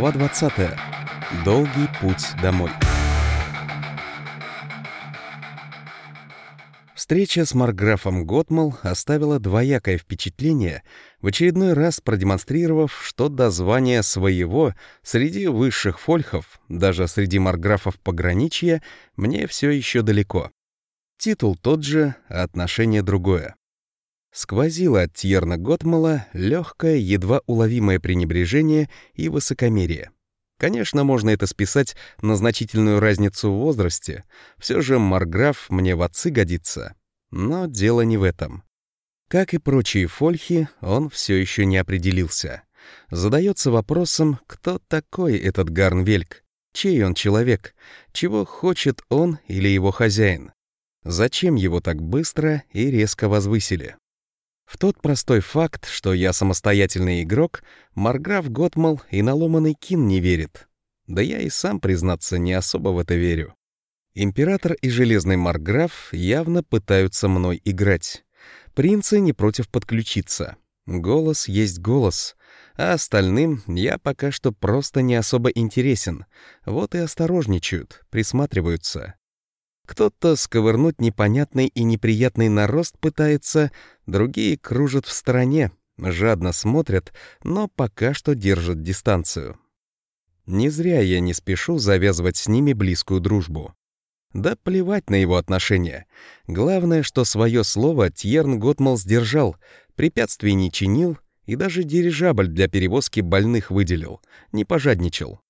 Глава 20. Долгий путь домой. Встреча с Марграфом Готмал оставила двоякое впечатление, в очередной раз продемонстрировав, что до звания своего среди высших фольхов, даже среди марграфов пограничья, мне все еще далеко. Титул тот же, а отношение другое. Сквозило от Тьерна Готмала легкое, едва уловимое пренебрежение и высокомерие. Конечно, можно это списать на значительную разницу в возрасте. Все же Марграф мне в отцы годится. Но дело не в этом. Как и прочие фольхи, он все еще не определился. Задается вопросом, кто такой этот Гарнвельк, чей он человек, чего хочет он или его хозяин. Зачем его так быстро и резко возвысили? В тот простой факт, что я самостоятельный игрок, Марграф Готмал и наломанный Кин не верит. Да я и сам, признаться, не особо в это верю. Император и Железный Марграф явно пытаются мной играть. Принцы не против подключиться. Голос есть голос, а остальным я пока что просто не особо интересен. Вот и осторожничают, присматриваются. Кто-то сковырнуть непонятный и неприятный нарост пытается, другие кружат в стороне, жадно смотрят, но пока что держат дистанцию. Не зря я не спешу завязывать с ними близкую дружбу. Да плевать на его отношения. Главное, что свое слово Тьерн Готмал сдержал, препятствий не чинил и даже дирижабль для перевозки больных выделил, не пожадничал.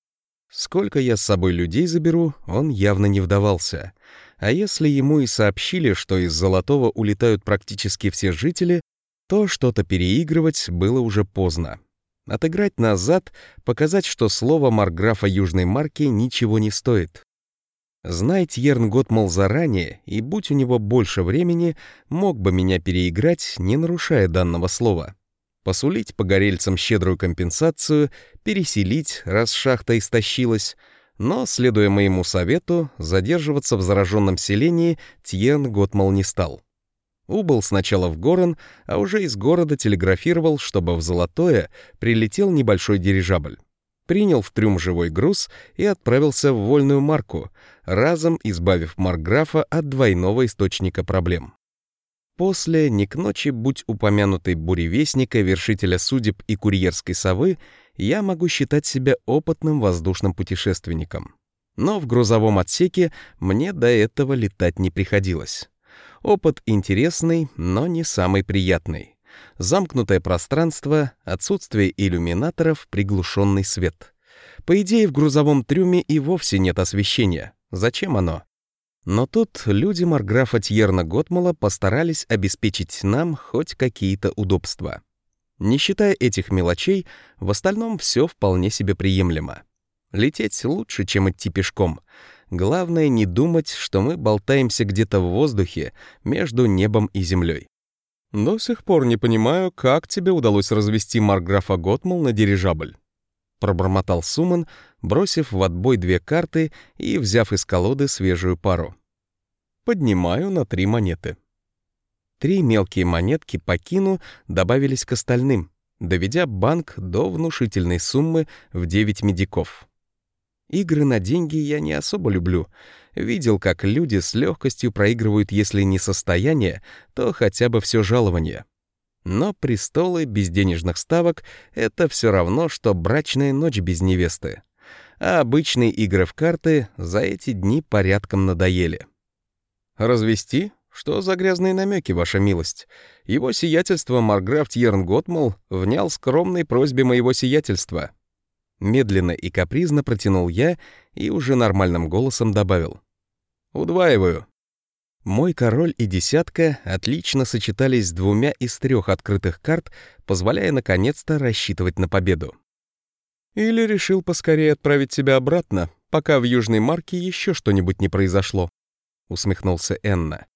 Сколько я с собой людей заберу, он явно не вдавался. А если ему и сообщили, что из Золотого улетают практически все жители, то что-то переигрывать было уже поздно. Отыграть назад, показать, что слово Марграфа Южной Марки ничего не стоит. Знай Тьерн Готмал заранее, и будь у него больше времени, мог бы меня переиграть, не нарушая данного слова. Посулить погорельцам щедрую компенсацию, переселить, раз шахта истощилась — но, следуя моему совету, задерживаться в зараженном селении Тьен Готмал не стал. Убыл сначала в Горон, а уже из города телеграфировал, чтобы в Золотое прилетел небольшой дирижабль. Принял в трюм живой груз и отправился в вольную марку, разом избавив Маркграфа от двойного источника проблем. После, не к ночи, будь упомянутой буревестника, вершителя судеб и курьерской совы, я могу считать себя опытным воздушным путешественником. Но в грузовом отсеке мне до этого летать не приходилось. Опыт интересный, но не самый приятный. Замкнутое пространство, отсутствие иллюминаторов, приглушенный свет. По идее, в грузовом трюме и вовсе нет освещения. Зачем оно? Но тут люди Марграфа Тьерна Готмала постарались обеспечить нам хоть какие-то удобства. Не считая этих мелочей, в остальном все вполне себе приемлемо. Лететь лучше, чем идти пешком. Главное не думать, что мы болтаемся где-то в воздухе между небом и землей. До сих пор не понимаю, как тебе удалось развести Марграфа Готмал на дирижабль. Пробормотал Суман, бросив в отбой две карты и взяв из колоды свежую пару. Поднимаю на три монеты. Три мелкие монетки по кину добавились к остальным, доведя банк до внушительной суммы в 9 медиков. Игры на деньги я не особо люблю. Видел, как люди с легкостью проигрывают, если не состояние, то хотя бы все жалование. Но престолы без денежных ставок — это все равно, что брачная ночь без невесты. А обычные игры в карты за эти дни порядком надоели. «Развести?» Что за грязные намеки, ваша милость? Его сиятельство Марграф Тьерн Готмал внял скромной просьбе моего сиятельства. Медленно и капризно протянул я и уже нормальным голосом добавил. «Удваиваю». Мой король и десятка отлично сочетались с двумя из трех открытых карт, позволяя наконец-то рассчитывать на победу. «Или решил поскорее отправить тебя обратно, пока в Южной Марке еще что-нибудь не произошло», — усмехнулся Энна.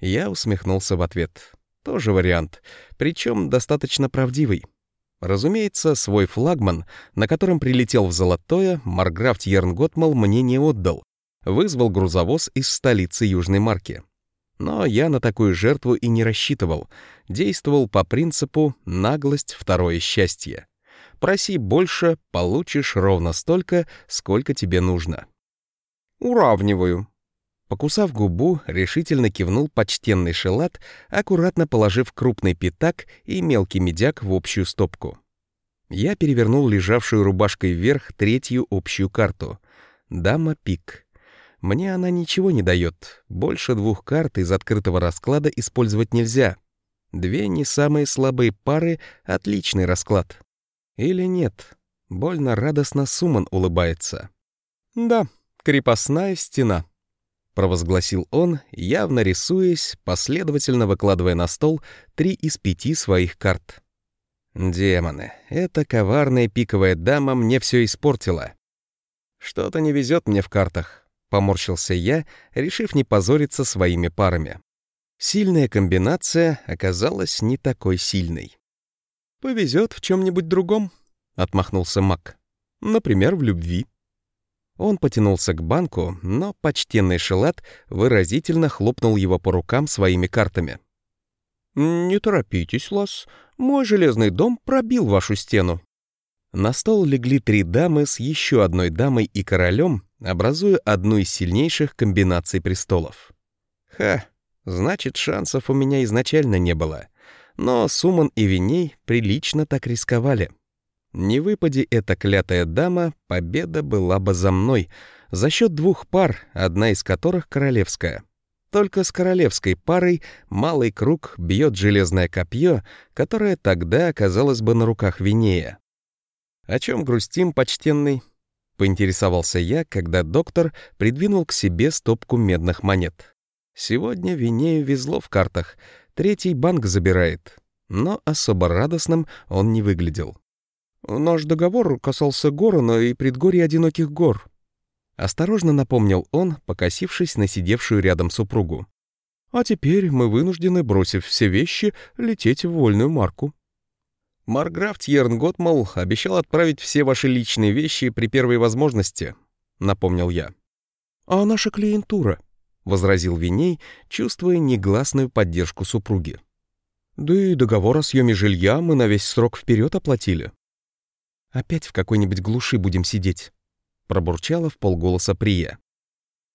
Я усмехнулся в ответ. Тоже вариант, причем достаточно правдивый. Разумеется, свой флагман, на котором прилетел в Золотое, Марграф Тьерн Готмал мне не отдал. Вызвал грузовоз из столицы Южной Марки. Но я на такую жертву и не рассчитывал. Действовал по принципу «наглость — второе счастье». Проси больше, получишь ровно столько, сколько тебе нужно. Уравниваю. Покусав губу, решительно кивнул почтенный шелат, аккуратно положив крупный пятак и мелкий медяк в общую стопку. Я перевернул лежавшую рубашкой вверх третью общую карту. Дама пик. Мне она ничего не дает. Больше двух карт из открытого расклада использовать нельзя. Две не самые слабые пары — отличный расклад. Или нет? Больно радостно Суман улыбается. «Да, крепостная стена», — провозгласил он, явно рисуясь, последовательно выкладывая на стол три из пяти своих карт. Демоны, эта коварная пиковая дама мне все испортила. Что-то не везет мне в картах, поморщился я, решив не позориться своими парами. Сильная комбинация оказалась не такой сильной. «Повезет в чем-нибудь другом», — отмахнулся Мак. «Например, в любви». Он потянулся к банку, но почтенный Шелат выразительно хлопнул его по рукам своими картами. «Не торопитесь, Лас. Мой железный дом пробил вашу стену». На стол легли три дамы с еще одной дамой и королем, образуя одну из сильнейших комбинаций престолов. Ха, значит, шансов у меня изначально не было. Но Суман и Виней прилично так рисковали. Не выпади эта клятая дама, победа была бы за мной, за счет двух пар, одна из которых королевская. Только с королевской парой малый круг бьет железное копье, которое тогда оказалось бы на руках Винея. «О чем грустим, почтенный?» — поинтересовался я, когда доктор придвинул к себе стопку медных монет. Сегодня Винею везло в картах, третий банк забирает, но особо радостным он не выглядел. «Наш договор касался Горона и предгорий одиноких гор», Осторожно напомнил он, покосившись на сидевшую рядом супругу. «А теперь мы вынуждены, бросив все вещи, лететь в вольную марку». «Марграф Тьерн Готмал обещал отправить все ваши личные вещи при первой возможности», — напомнил я. «А наша клиентура?» — возразил Виней, чувствуя негласную поддержку супруги. «Да и договор о съеме жилья мы на весь срок вперед оплатили». «Опять в какой-нибудь глуши будем сидеть», пробурчала в полголоса Прия.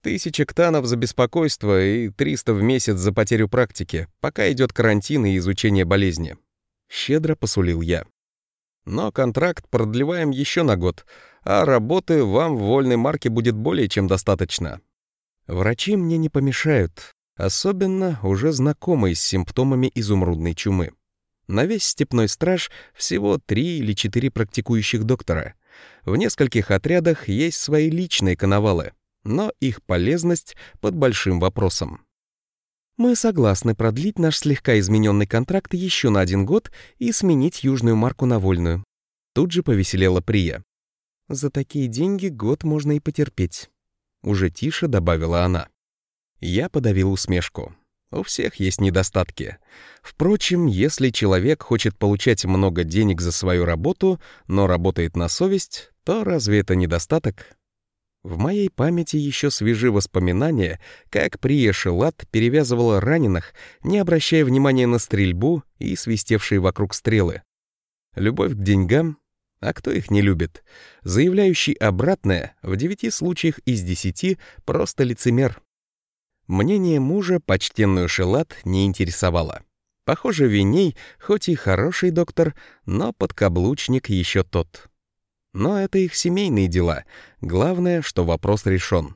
Тысяча ктанов за беспокойство и триста в месяц за потерю практики, пока идет карантин и изучение болезни. Щедро посулил я. Но контракт продлеваем еще на год, а работы вам в вольной марке будет более чем достаточно. Врачи мне не помешают, особенно уже знакомые с симптомами изумрудной чумы. На весь степной страж всего три или четыре практикующих доктора — в нескольких отрядах есть свои личные коновалы, но их полезность под большим вопросом. Мы согласны продлить наш слегка измененный контракт еще на один год и сменить южную марку на вольную. Тут же повеселела Прия. За такие деньги год можно и потерпеть. Уже тише добавила она. Я подавил усмешку. У всех есть недостатки. Впрочем, если человек хочет получать много денег за свою работу, но работает на совесть, то разве это недостаток? В моей памяти еще свежи воспоминания, как Прия Шелат перевязывала раненых, не обращая внимания на стрельбу и свистевшие вокруг стрелы. Любовь к деньгам? А кто их не любит? Заявляющий обратное в девяти случаях из десяти просто лицемер. Мнение мужа почтенную Шелат не интересовало. Похоже, Виней, хоть и хороший доктор, но подкаблучник еще тот. Но это их семейные дела. Главное, что вопрос решен.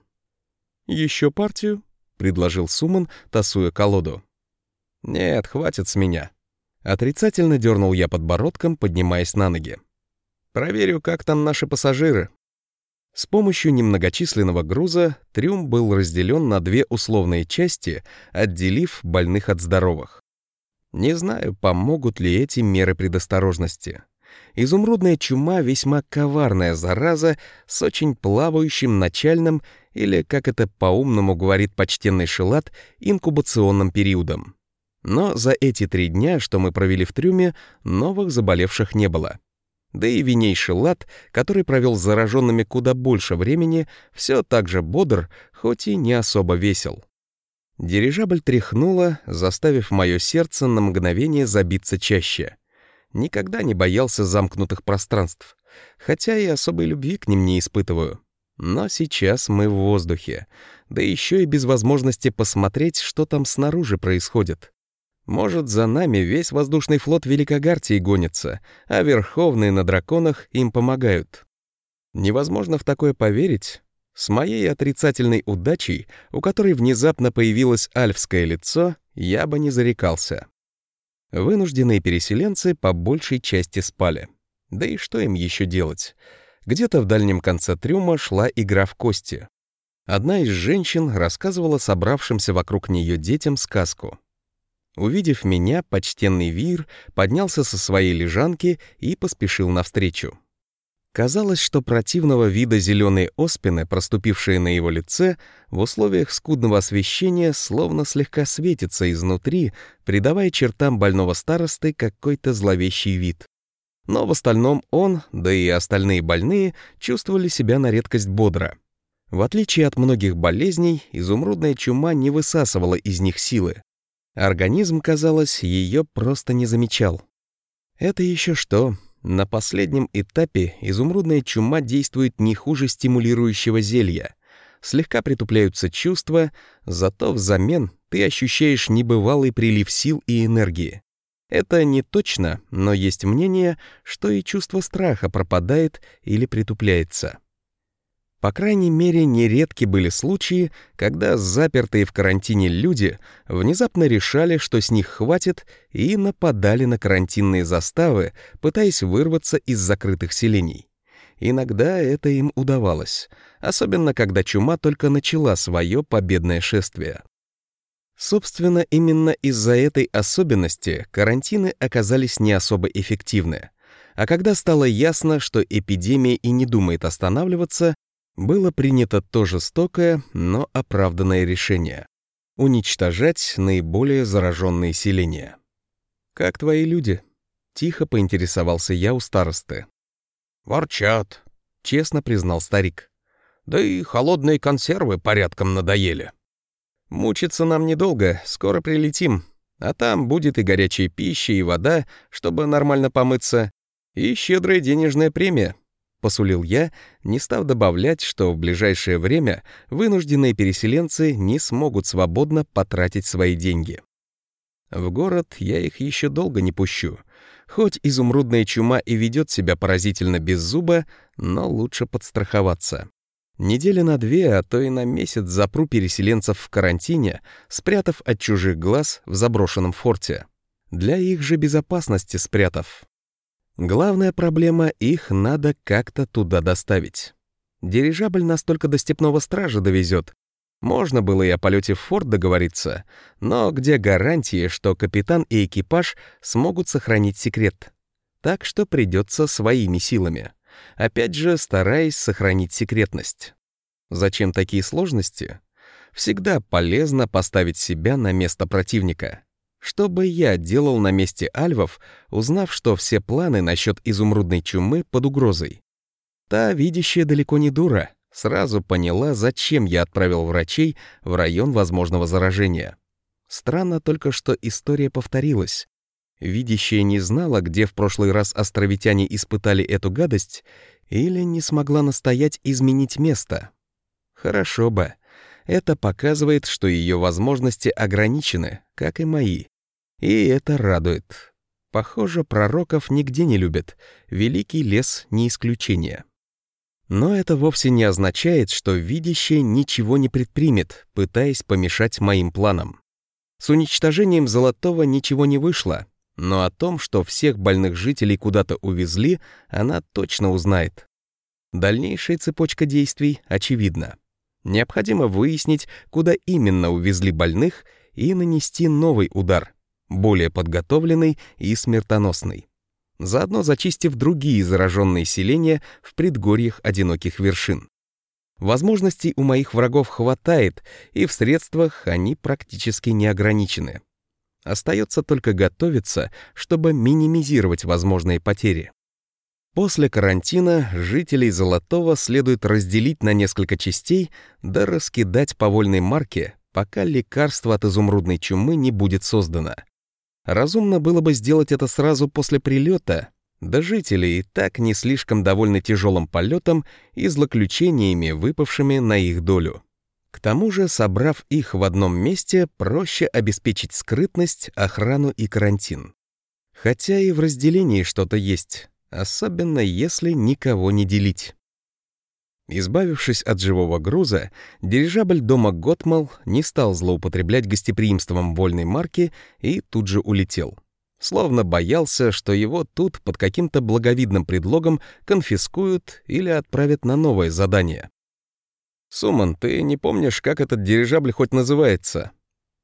«Еще партию?» — предложил Суман, тасуя колоду. «Нет, хватит с меня». Отрицательно дернул я подбородком, поднимаясь на ноги. «Проверю, как там наши пассажиры». С помощью немногочисленного груза трюм был разделен на две условные части, отделив больных от здоровых. Не знаю, помогут ли эти меры предосторожности. Изумрудная чума — весьма коварная зараза с очень плавающим начальным, или, как это по-умному говорит почтенный Шелат, инкубационным периодом. Но за эти три дня, что мы провели в трюме, новых заболевших не было. Да и винейший лад, который провел с зараженными куда больше времени, все так же бодр, хоть и не особо весел. Дирижабль тряхнула, заставив мое сердце на мгновение забиться чаще. Никогда не боялся замкнутых пространств, хотя и особой любви к ним не испытываю. Но сейчас мы в воздухе, да еще и без возможности посмотреть, что там снаружи происходит. Может, за нами весь воздушный флот Великогартии гонится, а верховные на драконах им помогают. Невозможно в такое поверить. С моей отрицательной удачей, у которой внезапно появилось альфское лицо, я бы не зарекался. Вынужденные переселенцы по большей части спали. Да и что им еще делать? Где-то в дальнем конце трюма шла игра в кости. Одна из женщин рассказывала собравшимся вокруг нее детям сказку. Увидев меня, почтенный Вир поднялся со своей лежанки и поспешил навстречу. Казалось, что противного вида зеленые оспины, проступившие на его лице, в условиях скудного освещения словно слегка светятся изнутри, придавая чертам больного старосты какой-то зловещий вид. Но в остальном он, да и остальные больные, чувствовали себя на редкость бодро. В отличие от многих болезней, изумрудная чума не высасывала из них силы. Организм, казалось, ее просто не замечал. Это еще что? На последнем этапе изумрудная чума действует не хуже стимулирующего зелья. Слегка притупляются чувства, зато взамен ты ощущаешь небывалый прилив сил и энергии. Это не точно, но есть мнение, что и чувство страха пропадает или притупляется. По крайней мере, нередки были случаи, когда запертые в карантине люди внезапно решали, что с них хватит, и нападали на карантинные заставы, пытаясь вырваться из закрытых селений. Иногда это им удавалось, особенно когда чума только начала свое победное шествие. Собственно, именно из-за этой особенности карантины оказались не особо эффективны. А когда стало ясно, что эпидемия и не думает останавливаться, было принято то жестокое, но оправданное решение — уничтожать наиболее зараженные селения. «Как твои люди?» — тихо поинтересовался я у старосты. «Ворчат», — честно признал старик. «Да и холодные консервы порядком надоели». «Мучиться нам недолго, скоро прилетим, а там будет и горячая пища, и вода, чтобы нормально помыться, и щедрая денежная премия», — посулил я, не став добавлять, что в ближайшее время вынужденные переселенцы не смогут свободно потратить свои деньги. В город я их еще долго не пущу. Хоть изумрудная чума и ведет себя поразительно без зуба, но лучше подстраховаться. Недели на две, а то и на месяц запру переселенцев в карантине, спрятав от чужих глаз в заброшенном форте. Для их же безопасности спрятав. Главная проблема — их надо как-то туда доставить. Дирижабль нас только до степного стража довезет. Можно было и о полете в форт договориться, но где гарантии, что капитан и экипаж смогут сохранить секрет? Так что придется своими силами. Опять же, стараясь сохранить секретность. Зачем такие сложности? Всегда полезно поставить себя на место противника. Что бы я делал на месте альвов, узнав, что все планы насчет изумрудной чумы под угрозой? Та, видящая далеко не дура, сразу поняла, зачем я отправил врачей в район возможного заражения. Странно только, что история повторилась. Видящая не знала, где в прошлый раз островитяне испытали эту гадость, или не смогла настоять изменить место. Хорошо бы. Это показывает, что ее возможности ограничены, как и мои. И это радует. Похоже, пророков нигде не любят. Великий лес не исключение. Но это вовсе не означает, что видящее ничего не предпримет, пытаясь помешать моим планам. С уничтожением Золотого ничего не вышло, но о том, что всех больных жителей куда-то увезли, она точно узнает. Дальнейшая цепочка действий очевидна. Необходимо выяснить, куда именно увезли больных, и нанести новый удар, более подготовленный и смертоносный. Заодно зачистив другие зараженные селения в предгорьях одиноких вершин. Возможностей у моих врагов хватает, и в средствах они практически не ограничены. Остается только готовиться, чтобы минимизировать возможные потери. После карантина жителей Золотого следует разделить на несколько частей да раскидать по вольной марке, пока лекарство от изумрудной чумы не будет создано. Разумно было бы сделать это сразу после прилета, да жители и так не слишком довольны тяжелым полетом и злоключениями, выпавшими на их долю. К тому же, собрав их в одном месте, проще обеспечить скрытность, охрану и карантин. Хотя и в разделении что-то есть, особенно если никого не делить. Избавившись от живого груза, дирижабль дома Готмал не стал злоупотреблять гостеприимством вольной марки и тут же улетел. Словно боялся, что его тут под каким-то благовидным предлогом конфискуют или отправят на новое задание. «Суман, ты не помнишь, как этот дирижабль хоть называется?»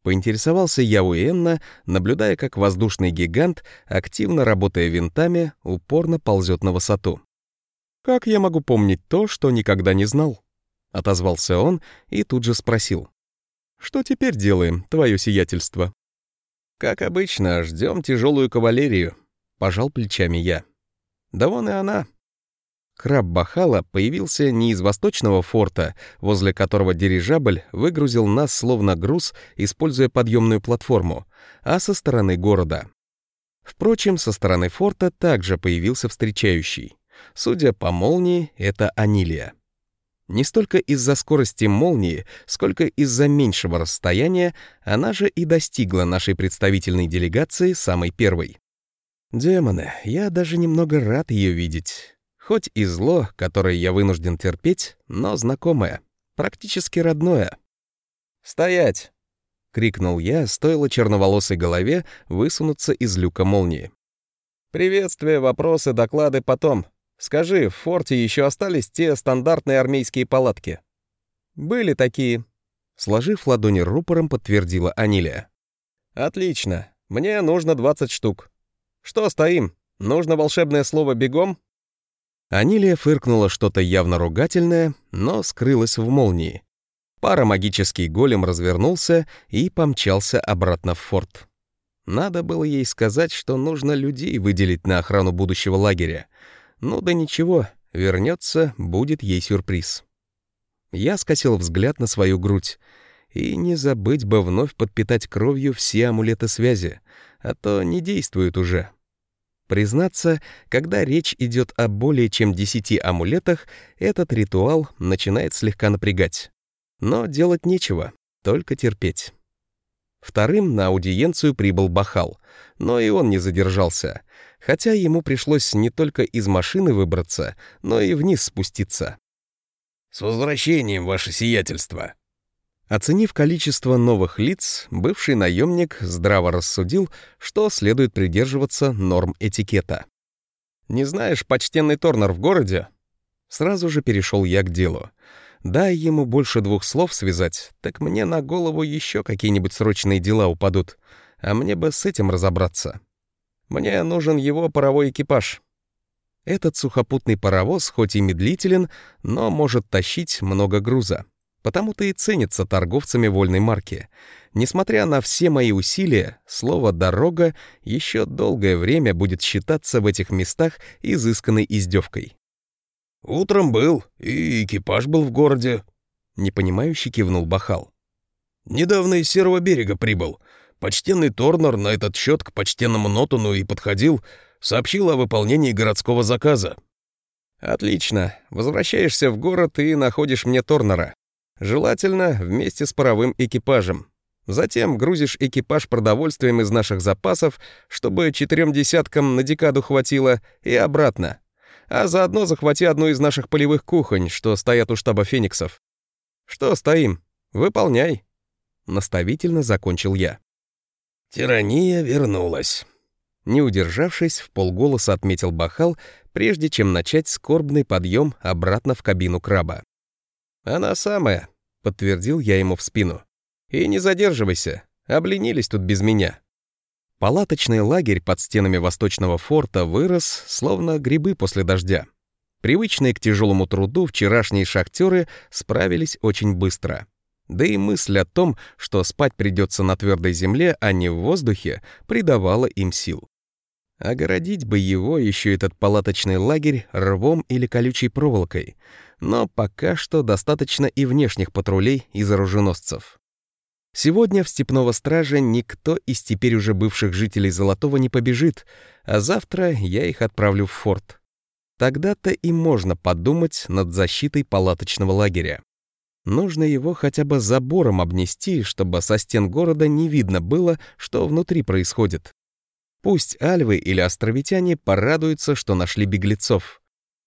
Поинтересовался я у Энна, наблюдая, как воздушный гигант, активно работая винтами, упорно ползет на высоту. «Как я могу помнить то, что никогда не знал?» Отозвался он и тут же спросил. «Что теперь делаем, твое сиятельство?» «Как обычно, ждем тяжелую кавалерию», — пожал плечами я. «Да вон и она». Краб Бахала появился не из восточного форта, возле которого дирижабль выгрузил нас словно груз, используя подъемную платформу, а со стороны города. Впрочем, со стороны форта также появился встречающий. Судя по молнии, это Анилия. Не столько из-за скорости молнии, сколько из-за меньшего расстояния она же и достигла нашей представительной делегации самой первой. Демоны, я даже немного рад ее видеть. Хоть и зло, которое я вынужден терпеть, но знакомое, практически родное. «Стоять!» — крикнул я, стоило черноволосой голове высунуться из люка молнии. «Приветствие, вопросы, доклады потом. Скажи, в форте еще остались те стандартные армейские палатки? Были такие. Сложив ладони рупором, подтвердила Анилия. Отлично. Мне нужно 20 штук. Что стоим? Нужно волшебное слово бегом? Анилия фыркнула что-то явно ругательное, но скрылась в молнии. Парамагический голем развернулся и помчался обратно в форт. Надо было ей сказать, что нужно людей выделить на охрану будущего лагеря, ну да ничего, вернется, будет ей сюрприз. Я скосил взгляд на свою грудь. И не забыть бы вновь подпитать кровью все амулеты связи, а то не действуют уже. Признаться, когда речь идет о более чем десяти амулетах, этот ритуал начинает слегка напрягать. Но делать нечего, только терпеть. Вторым на аудиенцию прибыл Бахал, но и он не задержался — хотя ему пришлось не только из машины выбраться, но и вниз спуститься. «С возвращением, ваше сиятельство!» Оценив количество новых лиц, бывший наемник здраво рассудил, что следует придерживаться норм этикета. «Не знаешь, почтенный Торнер в городе?» Сразу же перешел я к делу. Дай ему больше двух слов связать, так мне на голову еще какие-нибудь срочные дела упадут, а мне бы с этим разобраться. Мне нужен его паровой экипаж. Этот сухопутный паровоз хоть и медлителен, но может тащить много груза. Потому-то и ценится торговцами вольной марки. Несмотря на все мои усилия, слово «дорога» еще долгое время будет считаться в этих местах изысканной издевкой. «Утром был, и экипаж был в городе», — непонимающе кивнул Бахал. «Недавно из Серого берега прибыл. Почтенный Торнер на этот счет к почтенному Нотону и подходил, сообщил о выполнении городского заказа. «Отлично. Возвращаешься в город и находишь мне Торнера. Желательно вместе с паровым экипажем. Затем грузишь экипаж продовольствием из наших запасов, чтобы четырем десяткам на декаду хватило, и обратно. А заодно захвати одну из наших полевых кухонь, что стоят у штаба фениксов. Что стоим? Выполняй. Наставительно закончил я. Тирания вернулась. Не удержавшись, в полголоса отметил Бахал, прежде чем начать скорбный подъем обратно в кабину краба. «Она самая», — подтвердил я ему в спину. «И не задерживайся, обленились тут без меня». Палаточный лагерь под стенами восточного форта вырос, словно грибы после дождя. Привычные к тяжелому труду вчерашние шахтеры справились очень быстро. Да и мысль о том, что спать придется на твердой земле, а не в воздухе, придавала им сил. Огородить бы его, еще этот палаточный лагерь, рвом или колючей проволокой. Но пока что достаточно и внешних патрулей из оруженосцев. Сегодня в Степного Стража никто из теперь уже бывших жителей Золотого не побежит, а завтра я их отправлю в форт. Тогда-то и можно подумать над защитой палаточного лагеря. Нужно его хотя бы забором обнести, чтобы со стен города не видно было, что внутри происходит. Пусть альвы или островитяне порадуются, что нашли беглецов.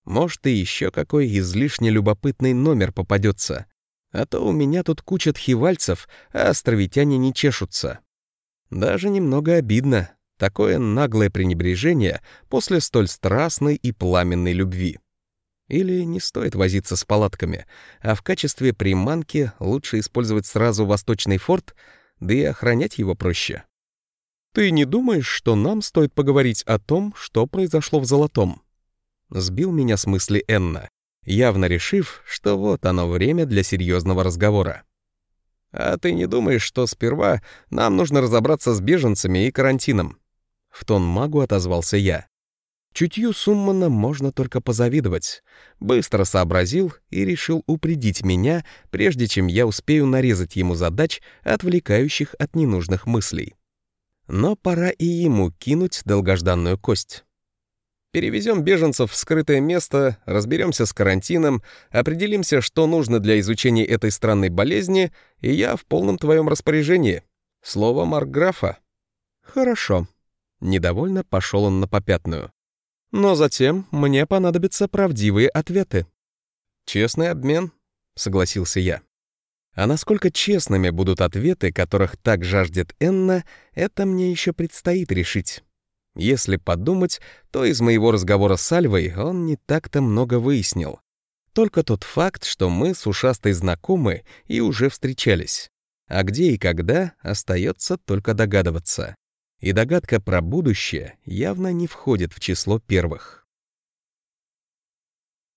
Может, и еще какой излишне любопытный номер попадется. А то у меня тут куча тхивальцев, а островитяне не чешутся. Даже немного обидно. Такое наглое пренебрежение после столь страстной и пламенной любви. Или не стоит возиться с палатками, а в качестве приманки лучше использовать сразу восточный форт, да и охранять его проще. «Ты не думаешь, что нам стоит поговорить о том, что произошло в Золотом?» Сбил меня с мысли Энна, явно решив, что вот оно время для серьезного разговора. «А ты не думаешь, что сперва нам нужно разобраться с беженцами и карантином?» В тон магу отозвался я. Чутью Суммана можно только позавидовать. Быстро сообразил и решил упредить меня, прежде чем я успею нарезать ему задач, отвлекающих от ненужных мыслей. Но пора и ему кинуть долгожданную кость. Перевезем беженцев в скрытое место, разберемся с карантином, определимся, что нужно для изучения этой странной болезни, и я в полном твоем распоряжении. Слово Маркграфа. Хорошо. Недовольно пошел он на попятную. Но затем мне понадобятся правдивые ответы. Честный обмен, согласился я. А насколько честными будут ответы, которых так жаждет Энна, это мне еще предстоит решить. Если подумать, то из моего разговора с Альвой он не так-то много выяснил. Только тот факт, что мы с ушастой знакомы и уже встречались. А где и когда, остается только догадываться и догадка про будущее явно не входит в число первых.